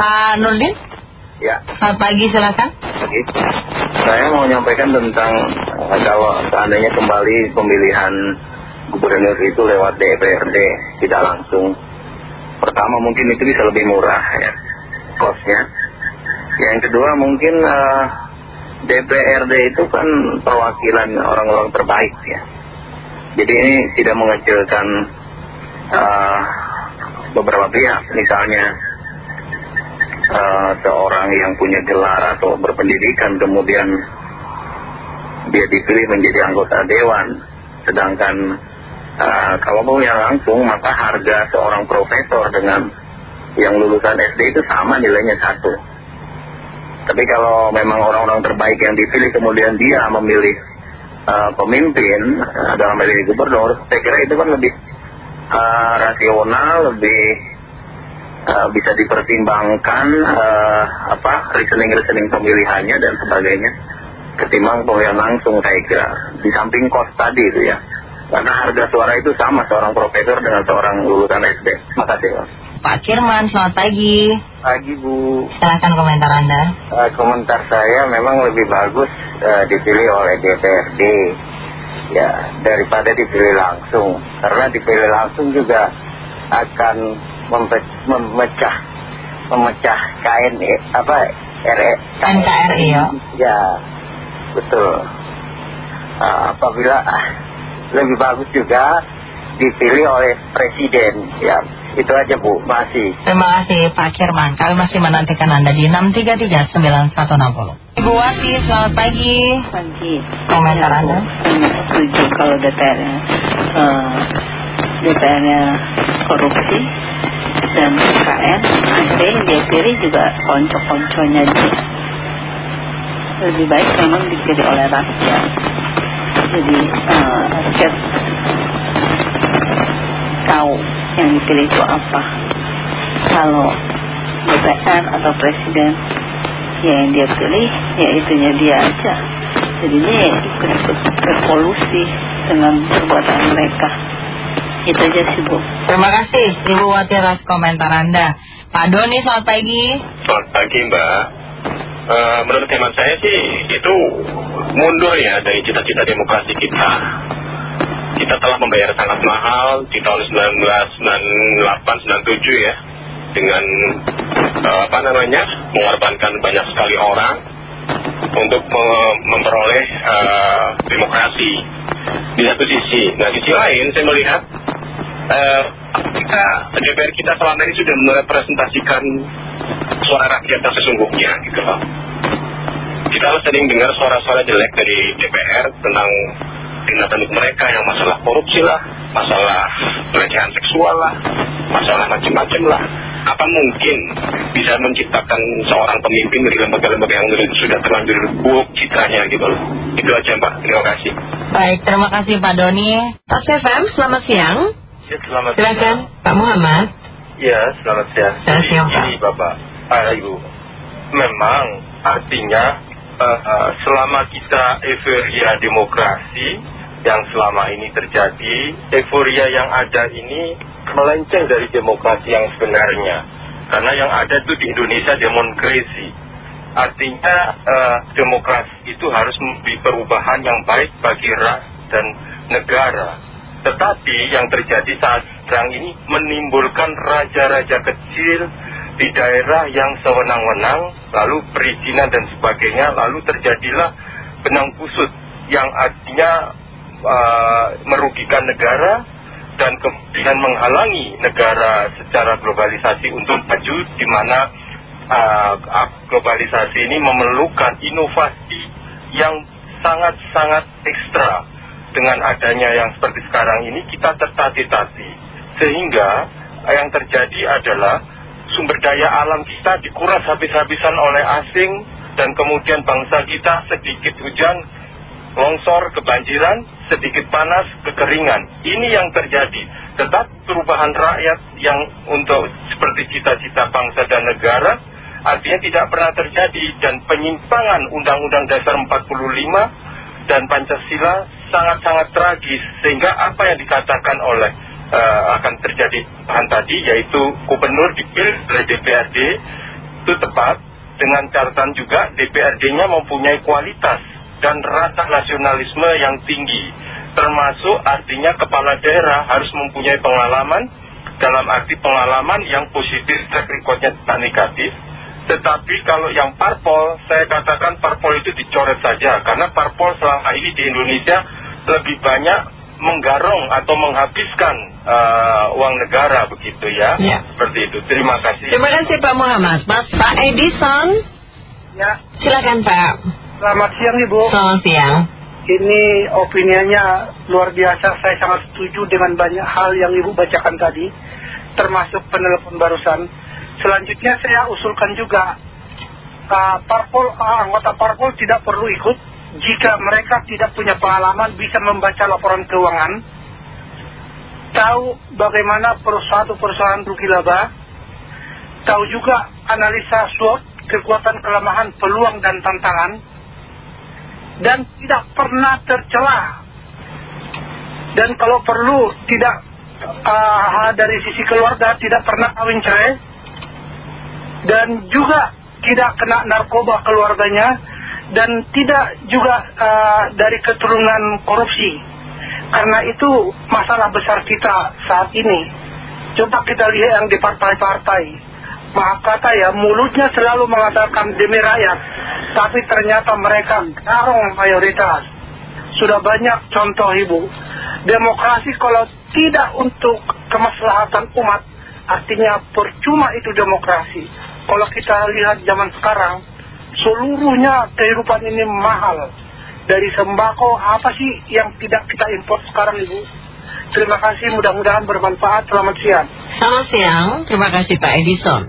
Pak Nurdin? Ya. Selamat pagi, silakan. Pagi. Saya mau menyampaikan tentang eh, kalau seandainya kembali pemilihan gubernur itu lewat DPRD, tidak langsung. Pertama mungkin itu bisa lebih murah ya, kosnya. Yang kedua mungkin eh, DPRD itu kan perwakilan orang-orang terbaik ya. Jadi ini tidak mengecilkan eh, beberapa pihak, misalnya eh, seorang yang punya gelar atau berpendidikan kemudian dia dipilih menjadi anggota dewan, sedangkan eh, kalau mau yang langsung maka harga seorang profesor dengan yang lulusan SD itu sama nilainya satu. Tapi kalau memang orang-orang terbaik yang dipilih kemudian dia memilih eh, pemimpin dalam hal ini gubernur, saya kira itu kan lebih rasional, lebih eh, bisa dipertimbangkan eh, apa reasoning-reasoning pemilihannya dan sebagainya ketimbang pemilihan langsung saya kira. Di samping kos tadi itu ya. Karena harga suara itu sama seorang profesor dengan seorang lulusan SD makasih Pak Pak Kirman, selamat pagi. pagi Bu. Silakan komentar Anda. Eh, komentar saya memang lebih bagus eh, dipilih oleh DPRD ya daripada dipilih langsung. Karena dipilih langsung juga akan memecah memecah kain eh, apa RE NKRI ya. ya betul Ah, apabila ah, lebih bagus juga dipilih oleh presiden ya itu aja Bu masih Terima kasih Pak Kirman. Kami masih menantikan Anda di 6339160. Ibu Wati, selamat pagi. pagi Komentar Anda? sangat setuju kalau DPR nya eh, DPR nya korupsi dan KN ada yang dia pilih juga konco-konconya dia. Lebih baik memang dipilih oleh rakyat. Jadi eh, rakyat tahu yang dipilih itu apa. Kalau DPR atau presiden ya yang dia pilih ya itunya dia aja. Jadinya ya ikut-ikut revolusi dengan perbuatan mereka itu aja sih Bu. Terima kasih Ibu Wati atas komentar Anda. Pak Doni, selamat pagi. Selamat pagi Mbak. Eh, Menurut hemat saya sih itu mundur ya dari cita-cita demokrasi kita. Kita telah membayar sangat mahal di tahun 1998-97 ya. Dengan eh, apa namanya mengorbankan banyak sekali orang Untuk me- memperoleh eh, demokrasi. Di satu sisi. Nah di sisi lain saya melihat eh, kita DPR kita selama ini sudah merepresentasikan suara rakyat yang sesungguhnya gitu loh. Kita sering dengar suara-suara jelek dari DPR tentang tindakan mereka yang masalah korupsi lah, masalah pelecehan seksual lah, masalah macam-macam lah. Apa mungkin bisa menciptakan seorang pemimpin dari lembaga-lembaga yang sudah terlanjur buruk citranya gitu loh. Itu aja Mbak, terima kasih. Baik, terima kasih Pak Doni. Pak FM, selamat siang. Ya, selamat Silakan Pak. Muhammad. ya selamat siang. Selamat siang, Pak. Ini Bapak ah, Ibu. Memang artinya eh, eh, selama kita euforia demokrasi yang selama ini terjadi euforia yang ada ini melenceng dari demokrasi yang sebenarnya. Karena yang ada itu di Indonesia demokrasi. Artinya eh, demokrasi itu harus memberi perubahan yang baik bagi rakyat dan negara tetapi yang terjadi saat sekarang ini menimbulkan raja-raja kecil di daerah yang sewenang-wenang, lalu perizinan dan sebagainya, lalu terjadilah benang kusut yang artinya uh, merugikan negara dan kemudian menghalangi negara secara globalisasi untuk maju di mana uh, globalisasi ini memerlukan inovasi yang sangat-sangat ekstra dengan adanya yang seperti sekarang ini kita tertati-tati sehingga yang terjadi adalah sumber daya alam kita dikuras habis-habisan oleh asing dan kemudian bangsa kita sedikit hujan longsor kebanjiran sedikit panas kekeringan. Ini yang terjadi. Tetap perubahan rakyat yang untuk seperti cita-cita bangsa dan negara artinya tidak pernah terjadi. Dan penyimpangan Undang-Undang Dasar 45 dan Pancasila sangat-sangat tragis sehingga apa yang dikatakan oleh eh, akan terjadi bahan tadi yaitu gubernur dipilih oleh DPRD itu tepat. Dengan catatan juga DPRD-nya mempunyai kualitas dan rasa nasionalisme yang tinggi. Termasuk artinya kepala daerah harus mempunyai pengalaman dalam arti pengalaman yang positif track recordnya negatif tetapi kalau yang parpol saya katakan parpol itu dicoret saja karena parpol selama ini di Indonesia lebih banyak menggarong atau menghabiskan uh, uang negara begitu ya. Ya. Seperti itu. Terima kasih. Terima kasih Pak Muhammad. Mas Pak Edison, Ya, silakan Pak. selamat siang Ibu. Selamat siang. Ini opininya luar biasa. Saya sangat setuju dengan banyak hal yang Ibu bacakan tadi, termasuk penelpon barusan. Selanjutnya saya usulkan juga, uh, parpol, uh, anggota parpol tidak perlu ikut jika mereka tidak punya pengalaman bisa membaca laporan keuangan, tahu bagaimana suatu perusahaan rugi laba, tahu juga analisa SWOT, kekuatan kelemahan, peluang dan tantangan, dan tidak pernah tercela. Dan kalau perlu tidak uh, dari sisi keluarga tidak pernah kawin cerai dan juga tidak kena narkoba keluarganya dan tidak juga uh, dari keturunan korupsi. Karena itu masalah besar kita saat ini. Coba kita lihat yang di partai-partai. Maaf kata ya, mulutnya selalu mengatakan demi rakyat. Tapi ternyata mereka garong mayoritas. Sudah banyak contoh ibu. Demokrasi kalau tidak untuk kemaslahatan umat, artinya percuma itu demokrasi. Kalau kita lihat zaman sekarang, seluruhnya kehidupan ini mahal. Dari sembako, apa sih yang tidak kita import sekarang Ibu? Terima kasih, mudah-mudahan bermanfaat. Selamat siang. Selamat siang. Terima kasih Pak Edison.